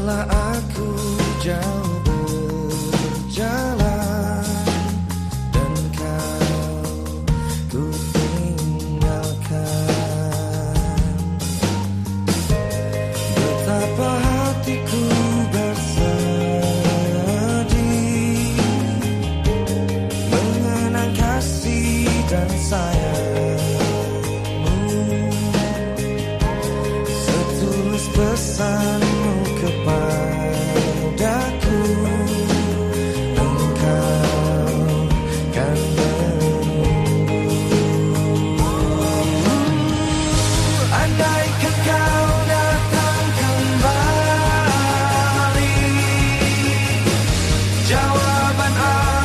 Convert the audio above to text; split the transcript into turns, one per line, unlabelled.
Setelah aku jauh berjalan Dan kau ku tinggalkan Betapa hatiku bersedih Mengenang kasih dan sayangmu. Setulus pesanmu and I